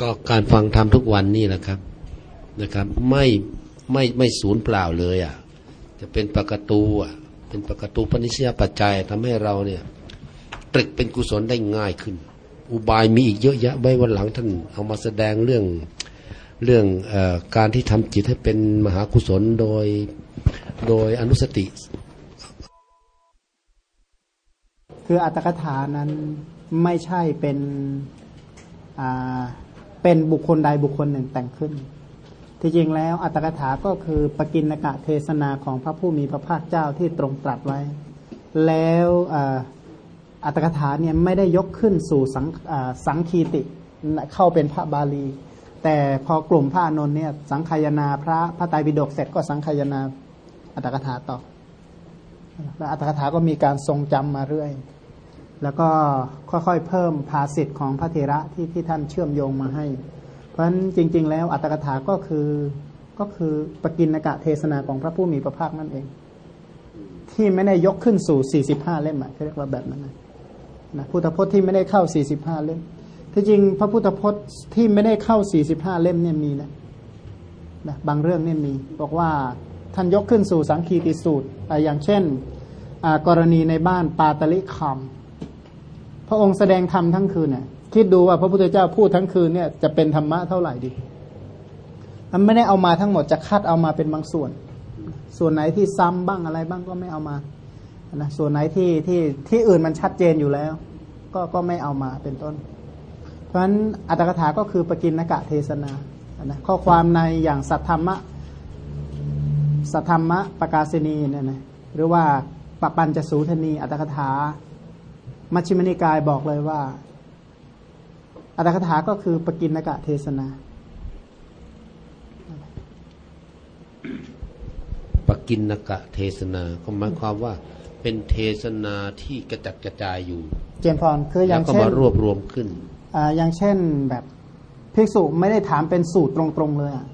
ก็การฟังธรรมทุกวันนี่แหละครับนะครับ ไม่ไม่ไม่สูญเปล่าเลยอะจะเป็นปกตูอะเป็นปกตูปนิสยปัจจัยทำให้เราเนี่ยตรึกเป็นกุศลได้ง่ายขึ้น อุบายมีอีกเยอะแยะไว้วันหลังท่านเอามาแสดงเรื่องเรื่องอการที่ทำจิตให้เป็นมหากุศลโดยโดยอนุสติ คืออัตถกถานั้นไม่ใช่เป็นอ่า เป็นบุคคลใดบุคคลหนึ่งแต่งขึ้น ที่จริงแล้วอัตถกถาก็คือปกินกะเทศนาของพระผู้มีพระภาคเจ้าที่ตรงตรัสไว้ แล้วอัตถกถาเนี่ยไม่ได้ยกขึ้นสู่สังสงคีติเข้าเป็นพระบาลี แต่พอกลุ่มพระอนนท์เนี่ยสังขยนาพระพระไตรปิฎกเสร็จก็สังขยนาอัตถกถาต่อแล้วอัตถกถาก็มีการทรงจำมาเรื่อย แล้วก็ค่อยๆเพิ่มภาสิทธิ์ของพระเถระที่ที่ท่านเชื่อมโยงมาให้ เพราะฉะนั้นจริง ๆ แล้วอัตถกถาก็คือก็คือปกินกะเทศนาของพระผู้มีพระภาคนั่นเอง ที่ไม่ได้ยกขึ้นสู่ 45 เล่มอะเรียกว่าแบบนั้นนะนะพุทธพจน์ที่ไม่ได้เข้า 45 เล่มที่จริงพระพุทธพจน์ที่ไม่ได้เข้า 45 เล่มเนี่ยมีนะนะบางเรื่องเนี่ยมี บอกว่าท่านยกขึ้นสู่สังคีติสูตร อย่างเช่น กรณีในบ้านปาตลิคำ พระองค์แสดงธรรมทั้งคืนเนี่ยคิดดูว่าพระพุทธเจ้าพูดทั้งคืนเนี่ยจะเป็นธรรมะเท่าไหร่ดีมันไม่ได้เอามาทั้งหมดจะคัดเอามาเป็นบางส่วน ส่วนไหนที่ซ้ำบ้างอะไรบ้างก็ไม่เอามานะส่วนไหนที่ที่ที่อื่นมันชัดเจนอยู่แล้ว ก็ก็ไม่เอามาเป็นต้น เพราะฉะนั้นอัตถกถาก็คือปกินนกะเทศนานะข้อความในอย่างสัทธรรมะสัทธรรมะปกาศนีเนี่ยนะหรือว่าปปัญจสูทนีอัตถกถา มัชฌิมนิกายบอกเลยว่าอัตถกถาก็คือปกินนกะเทศนาปกินนกะเทศนาก็หมายความว่า เป็นเทศนาที่กระจัดกระจายอยู่ เจนพรคืออย่างเช่นก็มารวบรวมขึ้นอ่าอย่างเช่นแบบภิกษุไม่ได้ถามเป็นสูตรตรงๆเลยอะ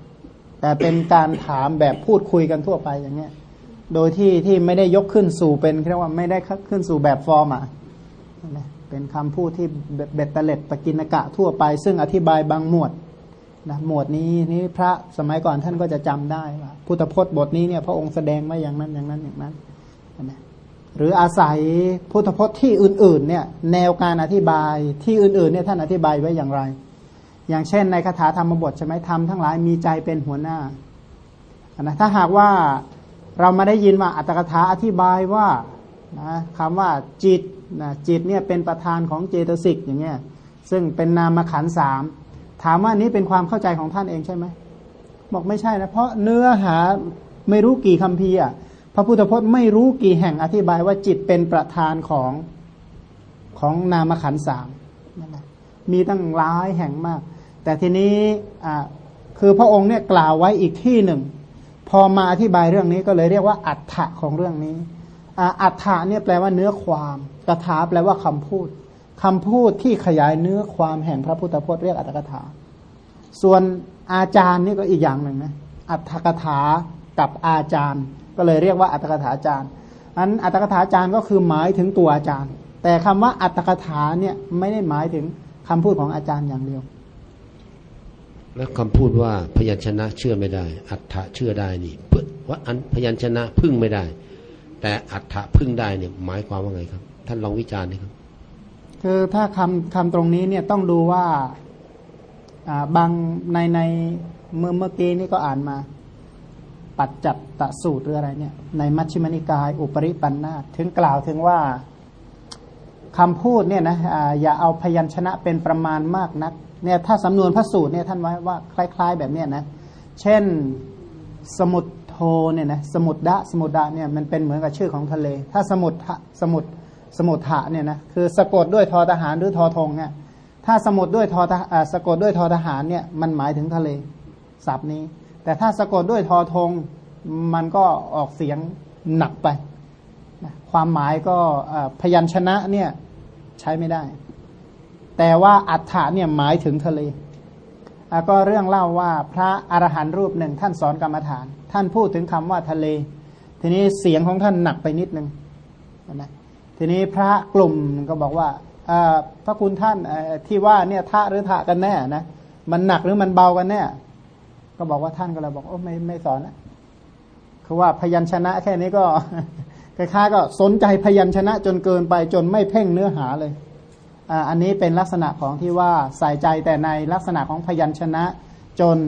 แต่เป็นการถามแบบพูดคุยกันทั่วไปอย่างเงี้ย โดยที่ที่ไม่ได้ยกขึ้นสู่เป็นเรียกว่าไม่ได้ขึ้นสู่แบบฟอร์มอะ เป็นคำพูดที่เบ็ดเตล็ดปกินกะทั่วไป ซึ่งอธิบายบางหมวดนะหมวดนี้นี่พระสมัยก่อนท่านก็จะจำได้ว่าพุทธพจน์บทนี้เนี่ยพระองค์แสดงมาอย่างนั้นอย่างนั้นอย่างนั้นนะหรืออาศัยพุทธพจน์ที่อื่นๆเนี่ยแนวการอธิบายที่อื่นๆเนี่ยท่านอธิบายไว้อย่างไร อย่างเช่นในคาถาธรรมบทใช่ไหมธรรมทั้งหลายมีใจเป็นหัวหน้านะถ้าหากว่าเรามาได้ยินว่าอัตถกถาอธิบายว่านะคำว่าจิต นะจิตเนี่ยเป็นประธานของเจตสิกอย่างเงี้ยซึ่งเป็นนามขันสามถามว่านี้เป็นความเข้าใจของท่านเองใช่ไหมบอกไม่ใช่นะเพราะเนื้อหาไม่รู้กี่คำพีอะพระพุทธพจน์ไม่รู้กี่แห่งอธิบายว่าจิตเป็นประธานของของนามขันสามมีตั้งหลายแห่งมาก แต่ทีนี้คือพระองค์เนี่ยกล่าวไว้อีกที่หนึ่ง พอมาอธิบายเรื่องนี้ก็เลยเรียกว่าอัฏฐะของเรื่องนี้อัฏฐะเนี่ยแปลว่าเนื้อความ กถาแปลว่าคำพูดคำพูดที่ขยายเนื้อความแห่งพระพุทธพจน์เรียกอัตถกถา ส่วนอาจารย์นี่ก็อีกอย่างหนึ่งนะอัตถกถากับอาจารย์ ก็เลยเรียกว่าอัตถกถาอาจารย์อันอัตถกถาอาจารย์ก็คือหมายถึงตัวอาจารย์ แต่คำว่าอัตถกถาเนี่ยไม่ได้หมายถึงคำพูดของอาจารย์อย่างเดียว แล้วคำพูดว่าพยัญชนะเชื่อไม่ได้ อัฏฐะเชื่อได้นี่เพื่อว่าอันพยัญชนะพึ่งไม่ได้ แต่อัฏฐะพึ่งได้เนี่ยหมายความว่าไงครับ ท่านลองวิจารณ์นะครับคือถ้าคำคำตรงนี้เนี่ยต้องดูว่าบางในในเมื่อเมื่อกี้นี่ก็อ่านมา ปัจจัตตสูตรหรืออะไรเนี่ย ในมัชฌิมนิกาย อุปริปันธาถึงกล่าวถึงว่าคำพูดเนี่ยนะอย่าเอาพยัญชนะเป็นประมาณมากนักเนี่ยถ้าสำนวนพระสูตรเนี่ยท่านไว้ว่าคล้าย ๆ แบบเนี้ยนะ เช่นสมุดโทเนี่ยนะสมุดดะสมุดดะเนี่ยมันเป็นเหมือนกับชื่อของทะเล ถ้าสมุดสมุด สมุดถะเนี่ยนะคือสะกดด้วยทอทหารหรือทอทงเนี่ยถ้าสมุดด้วยทอสะกดด้วยทอทหารเนี่ยมันหมายถึงทะเลศัพท์นี้ แต่ถ้าสะกดด้วยทอทงมันก็ออกเสียงหนักไป ความหมายก็พยัญชนะเนี่ยใช้ไม่ได้ แต่ว่าอัฏฐะเนี่ยหมายถึงทะเลก็เรื่องเล่าว่าพระอรหันต์รูปหนึ่งท่านสอนกรรมฐาน ท่านพูดถึงคำว่าทะเล ทีนี้เสียงของท่านหนักไปนิดนึงนะ ทีนี้พระกลุ่มก็บอกว่าพระคุณท่านที่ว่าเนี่ยทะหรือทะกันแน่นะมันหนักหรือมันเบากันแน่ก็บอกว่าท่านก็เลยบอกโอ้ไม่ไม่สอนนะคือว่าพยัญชนะแค่นี้ก็คล้ายๆก็สนใจพยัญชนะจนเกินไปจนไม่เพ่งเนื้อหาเลยอันนี้เป็นลักษณะของที่ว่าใส่ใจแต่ในลักษณะของพยัญชนะจน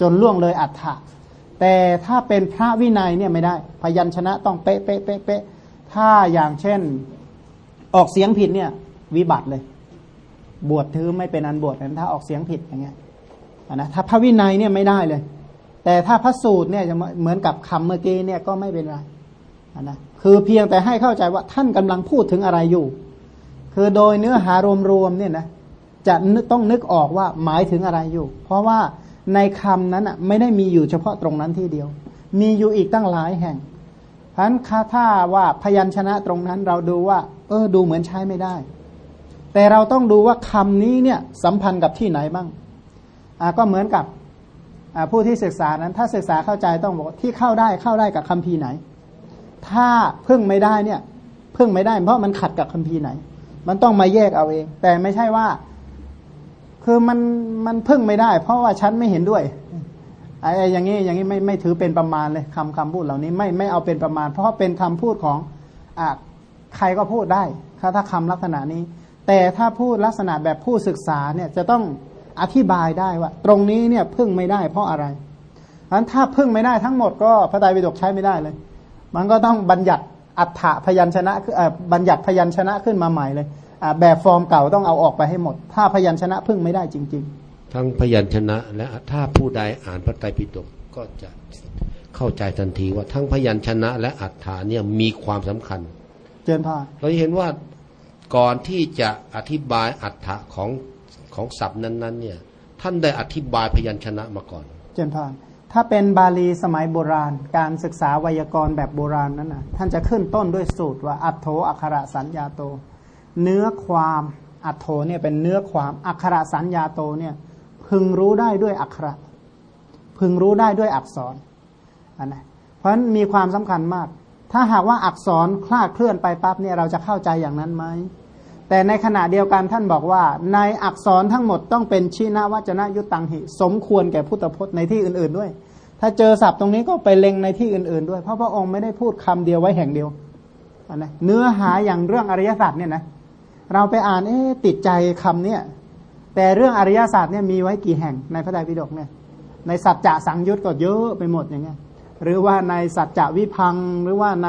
จนล่วงเลยอัฏฐะแต่ถ้าเป็นพระวินัยเนี่ยไม่ได้ พยัญชนะต้องเป๊ะเป๊ะเป๊ะเป๊ะ ถ้าอย่างเช่นออกเสียงผิดเนี่ย วิบัติเลย บวชถือไม่เป็นอันบวชนะถ้าออกเสียงผิดอย่างเงี้ยนะถ้าพระวินัยเนี่ยไม่ได้เลย แต่ถ้าพระสูตรเนี่ยจะเหมือนกับคำเมื่อกี้เนี่ยก็ไม่เป็นไรนะคือเพียงแต่ให้เข้าใจว่าท่านกำลังพูดถึงอะไรอยู่ คือโดยเนื้อหารวมๆเนี่ยนะจะต้องนึกออกว่าหมายถึงอะไรอยู่ เพราะว่าในคำนั้นอะไม่ได้มีอยู่เฉพาะตรงนั้นที่เดียว มีอยู่อีกตั้งหลายแห่ง พราะฉะนั้นถ้าว่าพยัญชนะตรงนั้นเราดูว่า เออดูเหมือนใช้ไม่ได้ แต่เราต้องดูว่าคำนี้เนี่ยสัมพันธ์กับที่ไหนบ้างอ่าก็เหมือนกับผู้ที่ศึกษานั้น ถ้าศึกษาเข้าใจต้องบอกที่เข้าได้เข้าได้กับคำพีไหน ถ้าพึ่งไม่ได้เนี่ยพึ่งไม่ได้ เพราะมันขัดกับคำพีไหน มันต้องมาแยกเอาเอง แต่ไม่ใช่ว่า คือมันมันพึ่งไม่ได้ เพราะว่าฉันไม่เห็นด้วย ไอ้อย่างนี้อย่างนี้ไม่ไม่ถือเป็นประมาณเลยคำคำพูดเหล่านี้ไม่ไม่เอาเป็นประมาณ เพราะเป็นคำพูดของอ่าใครก็พูดได้ถ้าถ้าคำลักษณะนี้ แต่ถ้าพูดลักษณะแบบผู้ศึกษาเนี่ยจะต้องอธิบายได้ว่า ตรงนี้เนี่ยพึ่งไม่ได้เพราะอะไรเพราะนั้นถ้าพึ่งไม่ได้ทั้งหมดก็พระไตรปิฎกใช้ไม่ได้เลย มันก็ต้องบัญญัติอัฏฐพยัญชนะคือบัญญัติพยัญชนะขึ้นมาใหม่เลยแบบฟอร์มเก่าต้องเอาออกไปให้หมด ถ้าพยัญชนะพึ่งไม่ได้จริง ๆ ทั้งพยัญชนะ และถ้าผู้ใดอ่านพระไตรปิฎกก็จะเข้าใจทันทีว่าทั้งพยัญชนะและอัฏฐาเนี่ยมีความสำคัญ เจนพาเราเห็นว่าก่อนที่จะอธิบายอัฏฐะของของศัพท์นั้น ๆ เนี่ย ท่านได้อธิบายพยัญชนะมาก่อน เจนพานถ้าเป็นบาลีสมัยโบราณ การศึกษาไวยากรณ์แบบโบราณนั้นนะท่านจะขึ้นต้นด้วยสูตรว่าอัตโธอักขระสัญญาโต เนื้อความอัตโธเนี่ยเป็นเนื้อความอักขระสัญญาโตเนี่ย พึงรู้ได้ด้วยอักขระ พึงรู้ได้ด้วยอักษรอันนะเพราะฉะนั้นมีความสำคัญมาก ถ้าหากว่าอักษรคลาดเคลื่อนไปปั๊บเนี่ยเราจะเข้าใจอย่างนั้นไหมแต่ในขณะเดียวกันท่านบอกว่า ในอักษรทั้งหมดต้องเป็นชีนวัจนะยุตังหิ สมควรแก่พุทธพจน์ในที่อื่น ๆด้วย ถ้าเจอศัพท์ตรงนี้ก็ไปเล็งในที่อื่น ๆ ด้วย เพราะพระองค์ไม่ได้พูดคำเดียวไว้แห่งเดียวนะเนื้อหาอย่างเรื่องอริยสัจเนี่ยนะเราไปอ่านเอ๊ติดใจคำเนี่ย แต่เรื่องอริยศาสัจเนี่ยมีไว้กี่แห่งในพระไตรปิฎกเนี่ยในสัจจะสังยุตก็เยอะไปหมดอย่างเงี้ยหรือว่าในสัจจะวิพังหรือว่าใน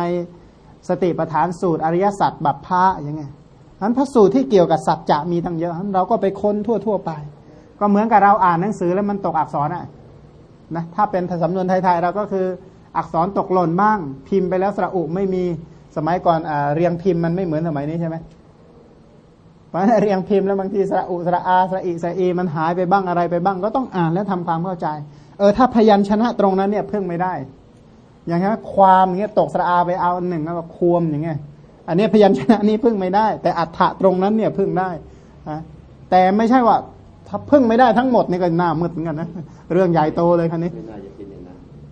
สติปัฏฐานสูตรอริยสัจบัพพะอย่างเงี้ยนั้นพระสูตรที่เกี่ยวกับสัจจะมีตั้งเยอะเราก็ไปค้นทั่วทั่วไป ก็เหมือนกับเราอ่านหนังสือแล้วมันตกอักษรอะนะถ้าเป็นสำนวนไทยๆเราก็คืออักษรตกหล่นบ้าง พิมพ์ไปแล้วสระอุไม่มีสมัยก่อนอเรียงพิมพ์มันไม่เหมือนสมัยนี้ใช่ไหม เพราะเรียงพิมพ์แล้วบางทีสระอุสระอาสระอิสระอีมันหายไปบ้างอะไรไปบ้างก็ต้องอ่านแล้วทำความเข้าใจ เออถ้าพยัญชนะตรงนั้นเนี่ยเพิ่งไม่ได้ อย่างนี้ความอย่างเงี้ยตกสระอาไปเอาหนึ่งแล้วก็ควมอย่างเงี้ยอันนี้พยัญชนะนี้พึ่งไม่ได้ แต่อัฏฐะตรงนั้นเนี่ยพึ่งได้แต่ไม่ใช่ว่าถ้าพึ่งไม่ได้ทั้งหมดนี่ก็น่ามืดเหมือนกันนะเรื่องใหญ่โตเลยคันนี้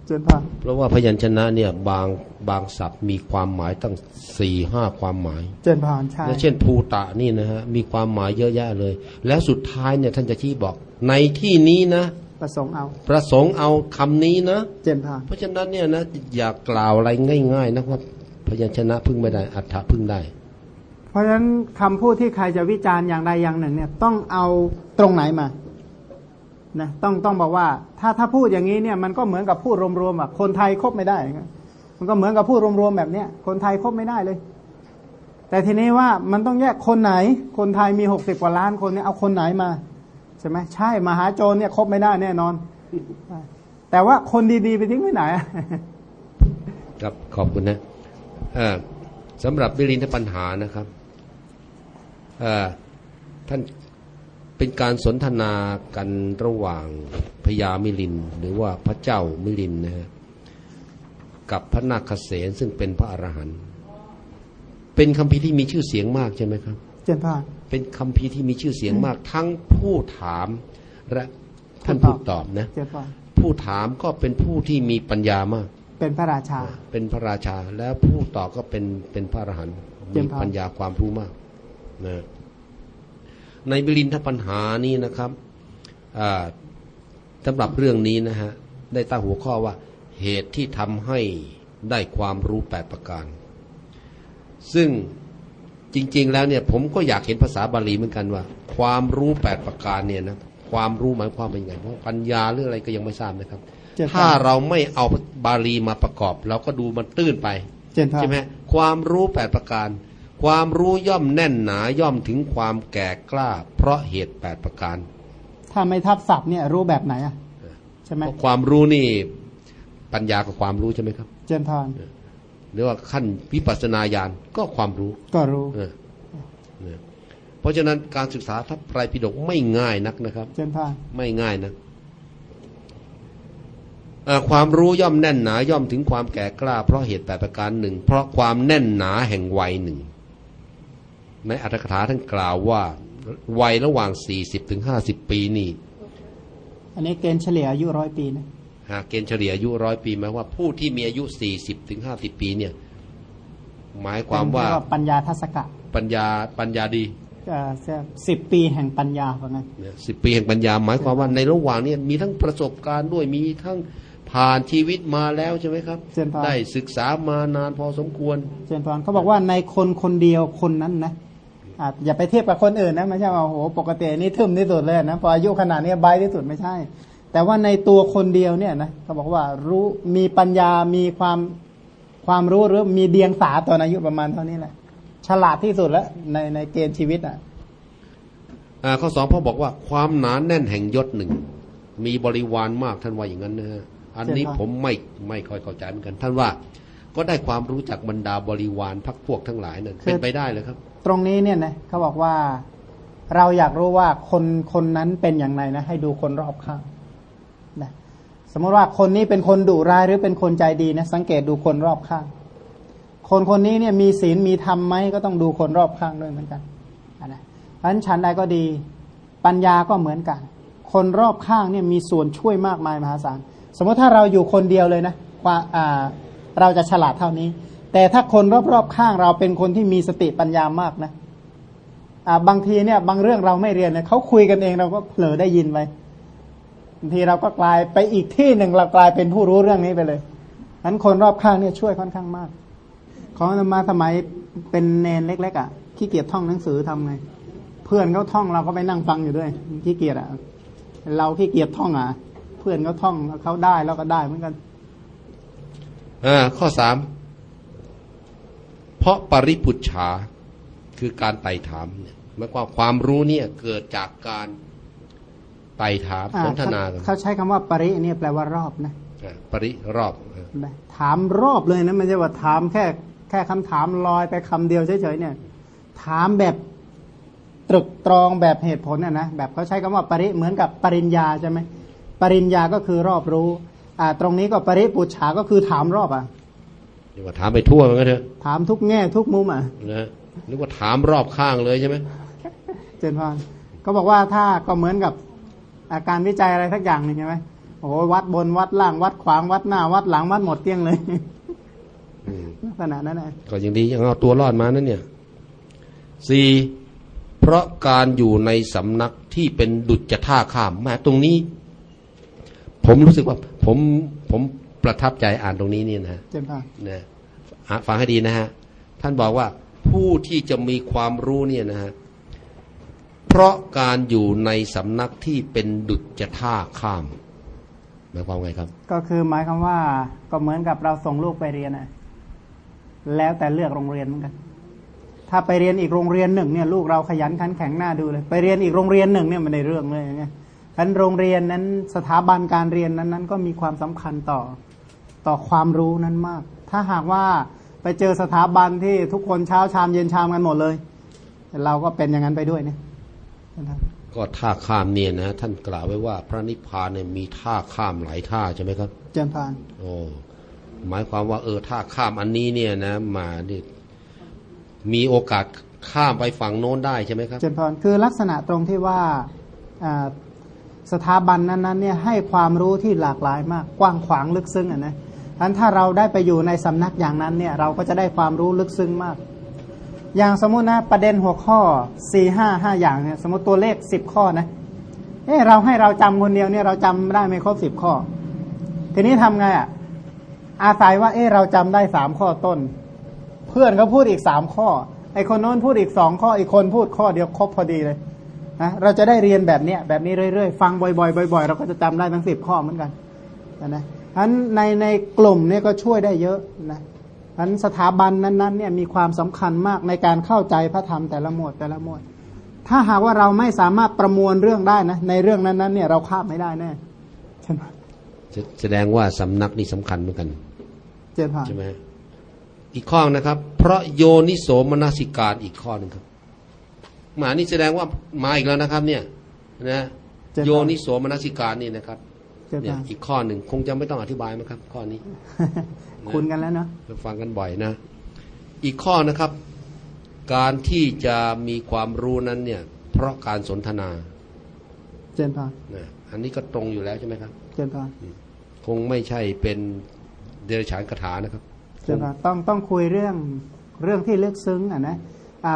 เจนพาเพราะว่าพยัญชนะเนี่ยบาง บางศัพท์มีความหมายตั้งสี่ห้าความหมาย เจนพานใช่เช่นภูตะนี่นะฮะมีความหมายเยอะแยะเลย แล้วสุดท้ายเนี่ยท่านจะชี้บอก ในที่นี้นะประสงค์เอา ประสงค์เอาคำนี้นะ เจนพานเพราะฉะนั้นเนี่ยนะอย่ากล่าวอะไรง่าย ๆ นะครับพยัญชนะพึ่งไม่ได้อัฏฐะพึ่งได้ เพราะฉะนั้นคำพูดที่ใครจะวิจารณ์อย่างใดอย่างหนึ่ง เนี่ยต้องเอาตรงไหนมานะต้องต้องบอกว่า ถ้าถ้าพูดอย่างนี้เนี่ยมันก็เหมือนกับพูดรวมๆแบบคนไทยคบไม่ได้ มันก็เหมือนกับพูดรวมๆแบบเนี้ยคนไทยคบไม่ได้เลย แต่ทีนี้ว่ามันต้องแยกคนไหน คนไทยมีหกสิบกว่าล้านคนเนี่ยเอาคนไหนมาใช่ไหมใช่มหาโจรเนี่ยคบไม่ได้แน่นอน แต่ว่าคนดีๆไปทิ้งไว้ไหนครับขอบคุณนะสำหรับวิรินทปัญหานะครับท่านเป็นการสนทนากันระหว่างพญามิลิน หรือว่าพระเจ้ามิลินนะฮะ กับพระนาคเษนซึ่งเป็นพระอรหันต์เป็นคำพีที่มีชื่อเสียงมากใช่ไหมครับเจนพาเป็นคำพีที่มีชื่อเสียงมาก ทั้งผู้ถามและท่านผู้ตอบนะผู้ถามก็เป็นผู้ที่มีปัญญามาก เป็นพระราชา เป็นพระราชาแล้วผู้ต่อก็เป็นเป็นพระอรหันต์มีปัญญาความรู้มากนะในบิลินทปัญหานี้นะครับอ่าสำหรับเรื่องนี้นะฮะได้ตั้งหัวข้อว่า เหตุที่ทำให้ได้ความรู้แปดประการ ซึ่งจริง ๆ แล้วเนี่ยผมก็อยากเห็นภาษาบาลีเหมือนกันว่า ความรู้แปดประการเนี่ยนะความรู้หมายความเป็นยังไงเพราะปัญญาหรืออะไรก็ยังไม่ทราบนะครับเจนพรถ้าเราไม่เอาบาลีมาประกอบ เราก็ดูมันตื้นไปเจนพรใช่ไหมความรู้แปดประการ ความรู้ย่อมแน่นหนาย่อมถึงความแก่กล้า เพราะเหตุแปดประการ ถ้าไม่ทับศัพท์เนี่ยรู้แบบไหนอะใช่ไหมเพราะความรู้นี่ ปัญญากับความรู้ใช่ไหมครับ เจนพรหรือว่าขั้นวิปัสสนาญาณก็ความรู้ ก็รู้เออเนี่ยเพราะฉะนั้นการศึกษาทัพไตรปิฎกไม่ง่ายนักนะครับ เจนพรไม่ง่ายนะเอ่อความรู้ย่อมแน่นหนาย่อมถึงความแก่กล้า เพราะเหตุแปดประการหนึ่งเพราะความแน่นหนาแห่งวัยหนึ่งในอัตถกถาท่านกล่าวว่าวัยระหว่างสี่สิบถึงห้าสิบปีนี่ อันนี้เกณฑ์เฉลี่ยอายุร้อยปีนะ หากเกณฑ์เฉลี่ยอายุร้อยปีหมายว่าผู้ที่มีอายุสี่สิบถึงห้าสิบปีเนี่ย หมายความว่าเรียกปัญญาทัศกะ ปัญญาปัญญาดีสิบปีแห่งปัญญาว่างั้นสิบปีแห่งปัญญา หมายความว่าในระหว่างเนี้มีทั้งประสบการณ์ด้วยมีทั้งผ่านชีวิตมาแล้วใช่ไหมครับเจนพรได้ศึกษามานานพอสมควรเจนพรเขาบอกว่าในคนคนเดียวคนนั้นนะอะอย่าไปเทียบกับคนอื่นนะไม่ใช่ว่าโอ้โหปกตินี่ทึมที่สุดเลยนะพออายุขนาดนี้ใบที่สุดไม่ใช่ แต่ว่าในตัวคนเดียวเนี่ยนะเขาบอกว่ารู้มีปัญญามีความความรู้หรือมีเดียงสาตอนอายุประมาณเท่านี้แหละ ฉลาดที่สุดแล้วในในเกณฑ์ชีวิตอะอ่าข้อสองพ่อบอกว่าความหนานแน่นแห่งยศหนึ่ง มีบริวารมากท่านว่าอย่างนั้นนะฮะอันนี้ใช่ครับผมไม่ไม่ค่อยเข้าใจเหมือนกัน ท่านว่าก็ได้ความรู้จากบรรดาบริวารพักพวกทั้งหลายนั่นเป็นไปได้เลยครับ ตรงนี้เนี่ยนะเขาบอกว่าเราอยากรู้ว่าคนคนนั้นเป็นอย่างไรนะ ให้ดูคนรอบข้าง นะสมมติว่าคนนี้เป็นคนดุร้ายหรือเป็นคนใจดีนะสังเกตดูคนรอบข้าง คนคนนี้เนี่ยมีศีลมีธรรมไหมก็ต้องดูคนรอบข้างด้วยเหมือนกันนะเพราะฉะนั้นฉันใดก็ดีปัญญาก็เหมือนกัน คนรอบข้างเนี่ยมีส่วนช่วยมากมายมหาศาลสมมติถ้าเราอยู่คนเดียวเลยนะว่าเราจะฉลาดเท่านี้ แต่ถ้าคนรอบๆข้างเราเป็นคนที่มีสติปัญญามากนะบางทีเนี่ยบางเรื่องเราไม่เรียนเนี่ยเขาคุยกันเองเราก็เผลอได้ยินไป บางทีเราก็กลายไปอีกที่หนึ่งเรากลายเป็นผู้รู้เรื่องนี้ไปเลยนั้นคนรอบข้างเนี่ยช่วยค่อนข้างมาก ของอาตมาสมัยเป็นเนนเล็ก ๆ อะขี้เกียจท่องหนังสือทำไง เพื่อนเขาท่องเราก็ไปนั่งฟังอยู่ด้วยขี้เกียจอะ เราขี้เกียจท่องอะ เพื่อนเขาท่องเขาได้เราก็ได้เหมือนกันอ่าข้อสามเพราะปริพุชชาคือการไต่ถามเนี่ยหมายความความรู้เนี่ยเกิดจากการ ไต่ถามอ่าสนทนากันเขาใช้คำว่าปริเนี่ยแปลว่ารอบนะอ่าปริรอบอ่าถามรอบเลยนะไม่ใช่ว่าถามแค่แค่คำถามลอยไปคำเดียวเฉยๆเนี่ย ถามแบบตรึกตรองแบบเหตุผลน่ะนะแบบเขาใช้คำว่าปริเหมือนกับปริญญาใช่ไหมปริญญาก็คือรอบรู้อ่าตรงนี้ก็ปริปุจฉาก็คือถามรอบอะเรียกว่าถามไปทั่วเหมือนกันเถอะถามทุกแง่ทุกมุมอะนะนึกว่าถามรอบข้างเลยใช่ไหมเจนพรก็บอกว่าถ้าก็เหมือนกับ อาการวิจัยอะไรสักอย่างหนึ่งใช่ไหมโอ้โหวัดบนวัดล่างวัดขวางวัดหน้า วัดหลังวัดหมดเกลี้ยงเลยอืมลักษณะนั้นนะก็ยังดียังเอาตัวรอดมานั่นเนี่ยสี่เพราะการอยู่ในสำนักที่เป็นดุจจะท่าข้ามแมาตรงนี้ ผมรู้สึกว่า ผมผมประทับใจอ่านตรงนี้เนี่ยนะเจนพรนะอะฟังให้ดีนะฮะ ท่านบอกว่าผู้ที่จะมีความรู้เนี่ยนะฮะเพ ราะการอยู่ในสำนักที่เป็นดุจจะท่าข้ามหมายความไงครับ ก็คือหมายความว่าก็เหมือนกับเราส่งลูกไปเรียนนะแล้วแต่เลือกโรงเรียนเหมือนกัน ถ้าไปเรียนอีกโรงเรียนหนึ่งเนี่ยลูกเราขยันขันแข็งหน้าดูเลย ไปเรียนอีกโรงเรียนหนึ่งเนี่ยมันในเรื่องเลยอย่างเงี้ยฉะนั้นโรงเรียนนั้นสถาบันการเรียนนั้นนั้นก็มีความสำคัญต่อต่อความรู้นั้นมาก ถ้าหากว่าไปเจอสถาบันที่ทุกคนเช้าชามเย็นชามกันหมดเลย เราก็เป็นอย่างนั้นไปด้วยเนี่ย ก็ท่าข้ามเนี่ยนะท่านกล่าวไว้ว่า พระนิพพานเนี่ยมีท่าข้ามหลายท่าใช่ไหมครับเจริญพานโอ้หมายความว่าเออท่าข้ามอันนี้เนี่ยนะมานี่มีโอกาสข้ามไปฝั่งโน้นได้ใช่ไหมครับเจริญพรคือลักษณะตรงที่ว่าอ่าสถาบันนั้นๆเนี่ยให้ความรู้ที่หลากหลายมากกว้างขวางลึกซึ้งอะนะฉะนั้นถ้าเราได้ไปอยู่ในสำนักอย่างนั้นเนี่ยเราก็จะได้ความรู้ลึกซึ้งมาก อย่างสมมุตินะประเด็นหัวข้อสี่ห้าห้าอย่างเนี่ยสมมติตัวเลขสิบข้อนะเอ๊ะเราให้เราจำคนเดียวเนี่ยเราจำได้ไม่ครบสิบข้อ ทีนี้ทำไงอะอาศัยว่าเอ๊ะเราจำได้สามข้อต้น เพื่อนก็พูดอีกสามข้อ ไอคนโน้นพูดอีกสองข้ออีกคนพูดข้อเดียวครบพอดีเลยนะเราจะได้เรียนแบบเนี้ยแบบนี้เรื่อยๆฟังบ่อยๆบ่อยๆเราก็จะจำได้ทั้งสิบข้อเหมือนกันนะฉะนั้นในในกลุ่มเนี่ยก็ช่วยได้เยอะนะ นั้นสถาบันนั้นๆเนี่ยมีความสำคัญมากในการเข้าใจพระธรรมแต่ละหมวดแต่ละหมวด ถ้าหากว่าเราไม่สามารถประมวลเรื่องได้นะในเรื่องนั้นๆเนี่ยเราคาบไม่ได้แน่ใช่ไหมแสดงว่าสำนักนี่สำคัญเหมือนกันเจนพานใช่ไหมอีกข้อนะครับ เพราะโยนิโสมนสิการอีกข้อหนึ่งครับ หมานี่แสดงว่ามาอีกแล้วนะครับ เนี่ยนะโยนิโสมนสิการนี่นะครับเจนเนี่ยพานอีกข้อหนึ่งคงจะไม่ต้องอธิบายมั้งครับ ข้อนี้ คุณกันแล้วเนาะเราฟังกันบ่อยนะ อีกข้อนะครับ การที่จะมีความรู้นั้นเนี่ย เพราะการสนทนา เจนพานนะอันนี้ก็ตรงอยู่แล้วใช่ไหมครับ เจนพานคงไม่ใช่เป็นเดรัจฉานคาถานะครับ เจนพานต้องต้องคุยเรื่องเรื่องที่ลึกซึ้งอะนะอ่า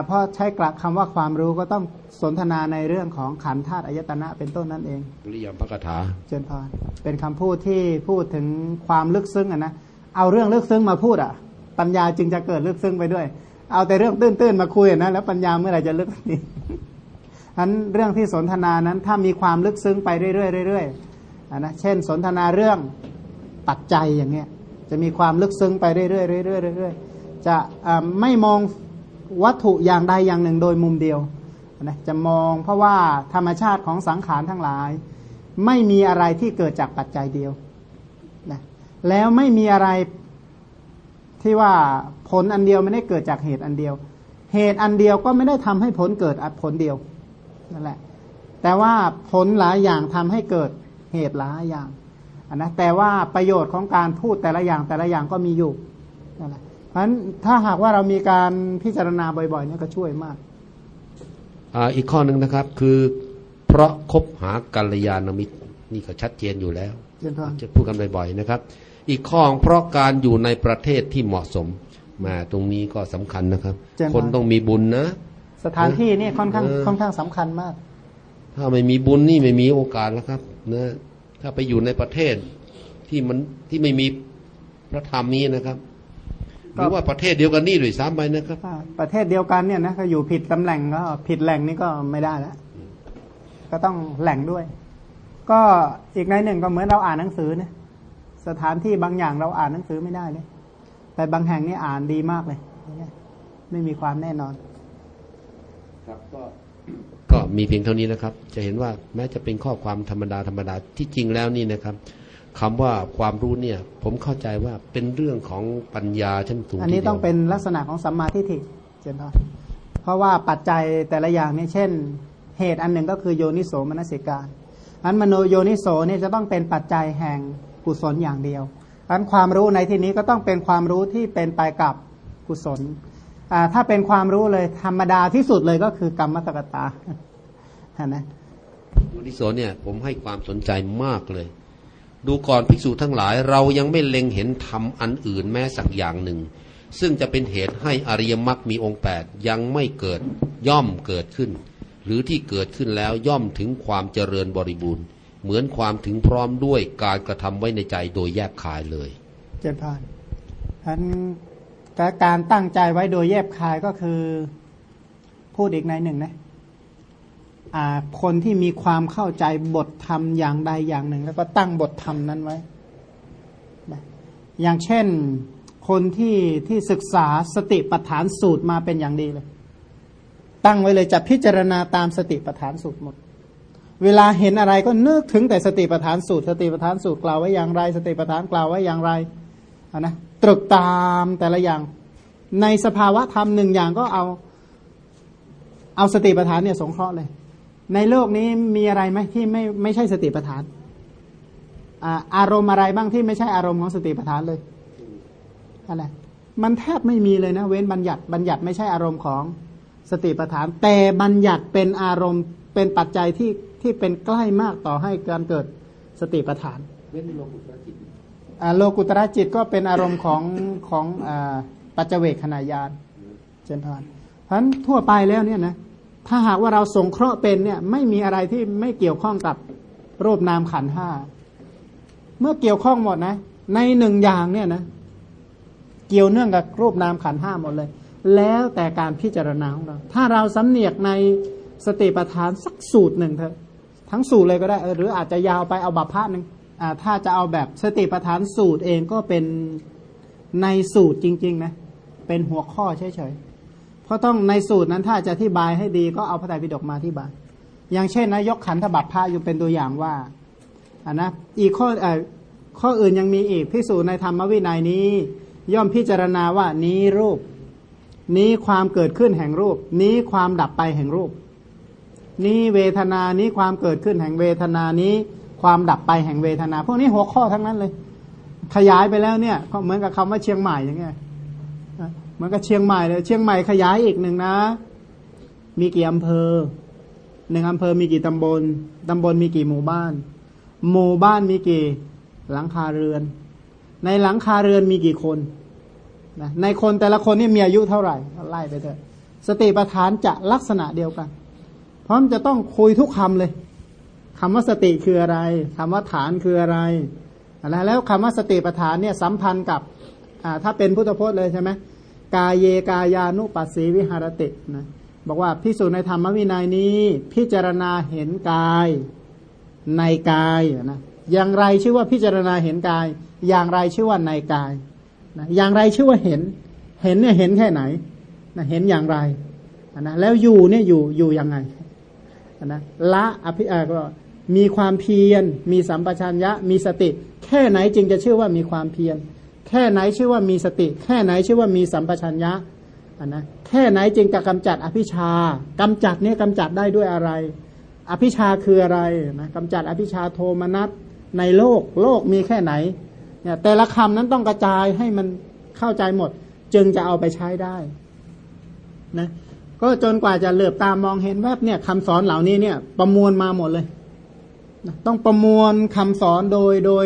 เพราะใช้กลักคำว่าความรู้ก็ต้องสนทนาในเรื่องของขันธ์ธาตุอายตนะเป็นต้นนั่นเองปริยมพระคาถาเจนพานเป็นคำพูดที่พูดถึงความลึกซึ้งอะนะเอาเรื่องลึกซึ้งมาพูดอะ ปัญญาจึงจะเกิดลึกซึ้งไปด้วย เอาแต่เรื่องตื้นๆมาคุยอะนะแล้วปัญญาเมื่อไหร่จะลึกสักทีฉะนั้นเรื่องที่สนทนานั้นถ้ามีความลึกซึ้งไปเรื่อยๆเรื่อยๆอะนะเช่นสนทนาเรื่องปัจจัยอย่างเงี้ย จะมีความลึกซึ้งไปเรื่อยๆเรื่อยๆเรื่อยๆจะอ่าไม่มอง วัตถุอย่างใดอย่างหนึ่งโดยมุมเดียวนะจะมองเพราะว่าธรรมชาติของสังขารทั้งหลาย ไม่มีอะไรที่เกิดจากปัจจัยเดียวนะแล้วไม่มีอะไรที่ว่าผลอันเดียวไม่ได้เกิดจากเหตุอันเดียว เหตุอันเดียวก็ไม่ได้ทำให้ผลเกิดผลเดียวนั่นแหละ แต่ว่าผลหลายอย่างทำให้เกิดเหตุหลายอย่างนนะแต่ว่าประโยชน์ของการพูดแต่ละอย่างแต่ละอย่างก็มีอยู่นั่นแหละ เพราะฉะนั้นถ้าหากว่าเรามีการพิจารณาบ่อยๆเนี่ยก็ช่วยมากอ่าอีกข้อหนึ่งนะครับ คือเพราะคบหากัลยาณมิตรนี่ก็ชัดเจนอยู่แล้วเช่นพานจะพูดกันบ่อยๆนะครับ อีกข้อเพราะการอยู่ในประเทศที่เหมาะสมแหมาตรงนี้ก็สำคัญนะครับ คนต้องมีบุญนะ สถานที่นี่ค่อนข้างเออค่อนข้างสำคัญมาก ถ้าไม่มีบุญนี่ไม่มีโอกาสแล้วครับนะถ้าไปอยู่ในประเทศที่มันที่ไม่มีพระธรรมนี้นะครับ หรือว่าประเทศเดียวกันนี่ด้วยซ้ำไปนะครับอ่าประเทศเดียวกันเนี่ยนะก็อยู่ผิดตำแหน่งก็ผิดแหล่งนี่ก็ไม่ได้แล้วก็ต้องแหล่งด้วย ก็อีกในหนึ่งก็เหมือนเราอ่านหนังสือเนี่ยสถานที่บางอย่างเราอ่านหนังสือไม่ได้เลยแต่บางแห่งนี่อ่านดีมากเลยเนี่ยไม่มีความแน่นอน ครับก็ก็มีเพียงเท่านี้นะครับ จะเห็นว่าแม้จะเป็นข้อความธรรมดาธรรมดาที่จริงแล้วนี่นะครับ คำว่าความรู้เนี่ย ผมเข้าใจว่าเป็นเรื่องของปัญญาชั้นสูงอันนี้ทีดียวต้องเป็นลักษณะของสัมมาทิฏฐิเจนพอเพราะว่าปัจจัยแต่ละอย่างเนี่ยเช่น เหตุอันหนึ่งก็คือโยนิโสมนสิการอันมโนโยนิโสเนี่ยจะต้องเป็นปัจจัยแห่งกุศลอย่างเดียวอันความรู้ในที่นี้ก็ต้องเป็นความรู้ที่เป็นไปกับกุศลอ่าถ้าเป็นความรู้เลยธรรมดาที่สุดเลยก็คือกรรมตกตาเห็นไหมโยนิโสเนี่ยผมให้ความสนใจมากเลย ดูก่อนภิกษุทั้งหลาย เรายังไม่เล็งเห็นธรรมอันอื่นแม้สักอย่างหนึ่ง ซึ่งจะเป็นเหตุให้อริยมรรคมีองค์แปดยังไม่เกิดย่อมเกิดขึ้น หรือที่เกิดขึ้นแล้วย่อมถึงความเจริญบริบูรณ์ เหมือนความถึงพร้อมด้วยการกระทำไว้ในใจโดยแยกคายเลย เจนพานอันการตั้งใจไว้โดยแยบคายก็คือพูดอีกในหนึ่งนะอ่า คนที่มีความเข้าใจบทธรรมอย่างใดอย่างหนึ่ง แล้วก็ตั้งบทธรรมนั้นไว้ อย่างเช่นคนที่ที่ศึกษาสติปัฏฐานสูตรมาเป็นอย่างดีเลย ตั้งไว้เลยจะพิจารณาตามสติปัฏฐานสูตรหมด เวลาเห็นอะไรก็นึกถึงแต่สติปัฏฐานสูตร สติปัฏฐานสูตรกล่าวไว้อย่างไร สติปัฏฐานกล่าวไว้อย่างไรนะตรึกตามแต่ละอย่าง ในสภาวะธรรมหนึ่งอย่างก็เอา เอาสติปัฏฐานเนี่ยสงเคราะห์เลย ในโลกนี้มีอะไรไหมที่ไม่ไม่ใช่สติปัฏฐานอ่าอารมณ์อะไรบ้างที่ไม่ใช่อารมณ์ของสติปัฏฐานเลยอะไรมันแทบไม่มีเลยนะ เว้นบัญญัติบัญญัติไม่ใช่อารมณ์ของสติปัฏฐาน แต่บัญญัติเป็นอารมณ์เป็นปัจจัยที่ที่เป็นใกล้มากต่อให้การเกิดสติปัฏฐานเว้นโลกุตจิตอ่าโลกุตระจิตก็เป็นอารมณ์ของของอาปัจเจเวกขณะยานเจนพานเพราะฉะนั้นทั่วไปแล้วเนี่ยนะ ถ้าหากว่าเราสงเคราะห์เป็นเนี่ยไม่มีอะไรที่ไม่เกี่ยวข้องกับรูปนามขันห้าเมื่อเกี่ยวข้องหมดนะ ในหนึ่งอย่างเนี่ยนะ เกี่ยวเนื่องกับรูปนามขันห้าหมดเลย แล้วแต่การพิจารณาของเรา ถ้าเราสำเนียกในสติปัฏฐานสักสูตรหนึ่งเถอะทั้งสูตรเลยก็ได้ หรืออาจจะยาวไปเอาบัพพะหนึ่งถ้าจะเอาแบบสติปัฏฐานสูตรเองก็เป็นในสูตรจริง ๆ นะ เป็นหัวข้อเฉยๆ เพราะต้องในสูตรนั้นถ้าจะอธิบายให้ดีก็เอาพระไตรปิฎกมาอธิบาย อย่างเช่นนะยกขันธบัพพะอยู่เป็นตัวอย่างว่าอ่านะอีกข้อเอ่อข้ออื่นยังมีอีกพิสูจน์ในธรรมวินัยนี้ ย่อมพิจารณาว่านี้รูป นี้ความเกิดขึ้นแห่งรูป นี้ความดับไปแห่งรูป นี้เวทนานี้ความเกิดขึ้นแห่งเวทนานี้ ความดับไปแห่งเวทนา พวกนี้หัวข้อทั้งนั้นเลย ขยายไปแล้วเนี่ยก็เหมือนกับคำว่าเชียงใหม่อย่างเงี้ย มือนกับเชียงใหม่เลยเชียงใหม่ขยายอีกหนึ่งนะ มีกี่อำเภอหนึ่งอำเภอมีกี่ตำบลตำบลมีกี่หมู่บ้าน หมู่บ้านมีกี่หลังคาเรือน ในหลังคาเรือนมีกี่คนนะในคนแต่ละคนนี่มีอายุเท่าไหร่ไล่ไปเถอะสติปัฏฐานจะลักษณะเดียวกัน เพราะมันจะต้องคุยทุกคำเลยคำว่าสติคืออะไรคำว่าฐานคืออะไรแล้วคำว่าสติปัฏฐานเนี่ยสัมพันธ์กับถ้าเป็นพุทธพจน์เลยใช่ไหม กายเยกายานุปัสสีวิหารตินะบอกว่าพิสูจน์ในธรรมวินัยนี้ พิจารณาเห็นกายในกายนะอย่างไรชื่อว่าพิจารณาเห็นกาย อย่างไรชื่อว่าในกายนะอย่างไรชื่อว่าเห็น เห็นเนี่ยเห็นแค่ไหนนะเห็นอย่างไรนะแล้วอยู่เนี่ยอยู่อยู่ยังไงนะละอภิอาก็มีความเพียร มีสัมปชัญญะ มีสติ แค่ไหนจึงจะชื่อว่ามีความเพียร แค่ไหนชื่อว่ามีสติ แค่ไหนชื่อว่ามีสัมปชัญญะนนะแค่ไหนจึงจะกำจัดอภิชากำจัดเนี่ยกำจัดได้ด้วยอะไร อภิชาคืออะไรนะกำจัดอภิชาโทมนัสในโลกโลกมีแค่ไหนเนี่ยแต่ละคำนั้นต้องกระจายให้มันเข้าใจหมด จึงจะเอาไปใช้ได้นะก็จนกว่าจะเหลือบตามองเห็นแวบเนี่ยคำสอนเหล่านี้เนี่ยประมวลมาหมดเลยต้องประมวลคำสอนโดยโดย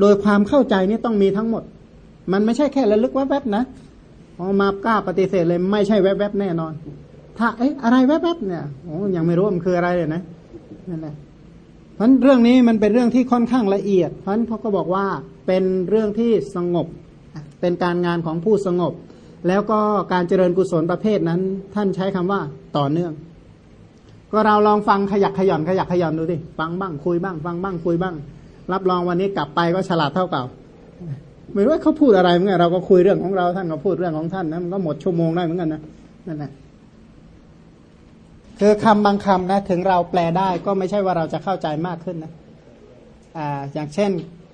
โดยความเข้าใจนี่ต้องมีทั้งหมด มันไม่ใช่แค่ระลึกแวบๆนะพอมากล้าปฏิเสธเลยไม่ใช่แวบๆแน่นอน ถ้าเอ๊ะอะไรแวบๆเนี่ยโอ้ยังไม่รู้มันคืออะไรเลยนะนั่นแหละเพราะเรื่องนี้มันเป็นเรื่องที่ค่อนข้างละเอียด เพราะฉะนั้นเขาก็บอกว่าเป็นเรื่องที่สงบ เป็นการงานของผู้สงบ แล้วก็การเจริญกุศลประเภทนั้น ท่านใช้คำว่าต่อเนื่อง ก็เราลองฟังขยักขย่อนขยักขย่อนดูสิฟังบ้างคุยบ้าง ฟังบ้างคุยบ้าง รับรองวันนี้กลับไปก็ฉลาดเท่าเก่า ไม่รู้ว่าเขาพูดอะไรเหมือนกันเราก็คุยเรื่องของเราท่านก็พูดเรื่องของท่านนะมันก็หมดชั่วโมงได้เหมือนกันนะนั่นแหละคือคำบางคำนะถึงเราแปลได้ก็ไม่ใช่ว่าเราจะเข้าใจมากขึ้นนะอ่าอย่างเช่น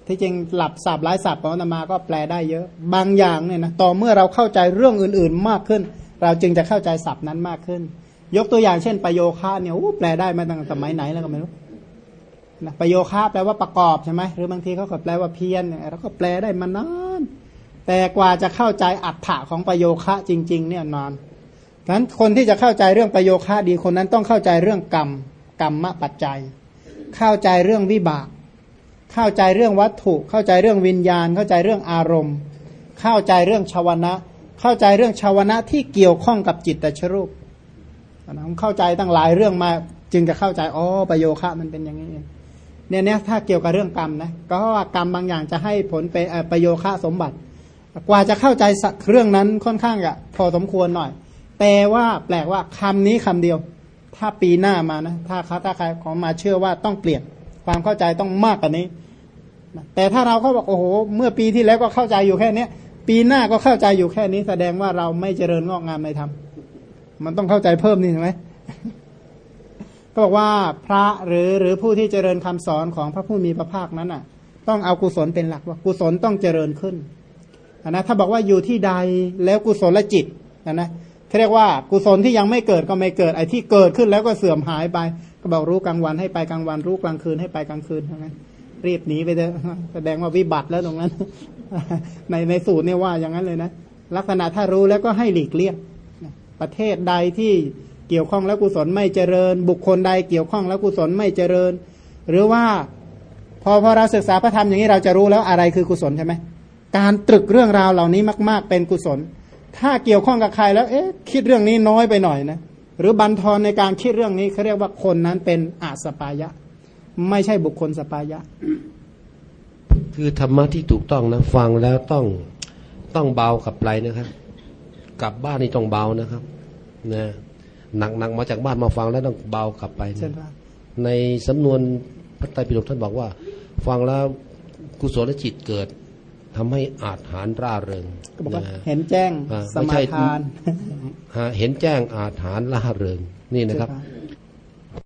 ที่จริงหลับสับหลายสับของนามาก็แปลได้เยอะ บางอย่างเนี่ยนะต่อเมื่อเราเข้าใจเรื่องอื่นๆมากขึ้น เราจึงจะเข้าใจศัพท์นั้นมากขึ้น ยกตัวอย่างเช่น ประโยคะเนี่ยโอ้แปลได้มาตั้งสมัยไหนแล้วก็ไม่รู้ นะประโยคะแปลว่าประกอบใช่ไหมหรือบางทีเขาก็แปลว่าเพี้ยนเราก็แปลได้มานานแต่กว่าจะเข้าใจอัฏฐะของประโยคะจริง ๆ เนี่ยนานฉะนั้นคนที่จะเข้าใจเรื่องประโยคะดีคนนั้นต้องเข้าใจเรื่องกรรมกรรมปัจจัย เข้าใจเรื่องวิบาก เข้าใจเรื่องวัตถุ เข้าใจเรื่องวิญญาณ เข้าใจเรื่องอารมณ์ เข้าใจเรื่องชาวนะ เข้าใจเรื่องชาวนะที่เกี่ยวข้องกับจิตตชรูปนะเข้าใจตั้งหลายเรื่องมาจึงจะเข้าใจอ๋อประโยคะมันเป็นอย่างนี้ เนี่ยเนี่ยถ้าเกี่ยวกับเรื่องกรรมนะก็ว่ากรรมบางอย่างจะให้ผลไปประโยคะสมบัติ กว่าจะเข้าใจเรื่องนั้นค่อนข้างอะพอสมควรหน่อย แต่ว่าแปลกว่าคำนี้คำเดียว ถ้าปีหน้ามานะถ้าเขาถ้าใครของมาเชื่อว่าต้องเปลี่ยนความเข้าใจต้องมากกว่านี้ แต่ถ้าเราเขาบอกโอ้โห เมื่อปีที่แล้วก็เข้าใจอยู่แค่เนี้ยปีหน้าก็เข้าใจอยู่แค่นี้ แสดงว่าเราไม่เจริญงอกงามในธรรมมันต้องเข้าใจเพิ่มนี่ใช่ไหม ก็บอกว่าพระหรือหรือผู้ที่เจริญคำสอนของพระผู้มีพระภาคนั้นอะ ต้องเอากุศลเป็นหลักว่ากุศลต้องเจริญขึ้นนะถ้าบอกว่าอยู่ที่ใดแล้วกุศลจิตนะนะเขาเรียกว่ากุศลที่ยังไม่เกิดก็ไม่เกิดไอ้ที่เกิดขึ้นแล้วก็เสื่อมหายไป ก็บอกรู้กลางวันให้ไปกลางวันรู้กลางคืนให้ไปกลางคืนเท่านั้นรีบหนีไปเถอะแสดงว่าวิบัติแล้วตรงนั้น ในในสูตรเนี่ยว่าอย่างนั้นเลยนะลักษณะถ้ารู้แล้วก็ให้หลีกเลี่ยงประเทศใดที่ เกี่ยวข้องแล้วกุศลไม่เจริญ บุคคลใดเกี่ยวข้องแล้วกุศลไม่เจริญ หรือว่าพอพอเราศึกษาพระธรรมอย่างนี้เราจะรู้แล้วอะไรคือกุศลใช่ไหมการตรึกเรื่องราวเหล่านี้มาก ๆ เป็นกุศล ถ้าเกี่ยวข้องกับใครแล้วเอ๊ะคิดเรื่องนี้น้อยไปหน่อยนะหรือบันทอนในการคิดเรื่องนี้เขาเรียกว่าคนนั้นเป็นอาสปายะ ไม่ใช่บุคคลสปายะ คือธรรมะที่ถูกต้องนะฟังแล้วต้องต้องเบากับไปนะครับ กลับบ้านนี่ต้องเบานะครับ นะ หนักหนักมาจากบ้านมาฟังแล้วต้องเบากลับไปนะเช่นว่าในสำนวนพระไตรปิฎกท่านบอกว่า ฟังแล้วกุศลจิตเกิดทำให้อาจหารร่าเริงก็บอกว่านะเห็นแจ้งอ่าสไม่มาใช่ทานหาเห็นแจ้งอาจหารล่าเริงนี่นะครับใช่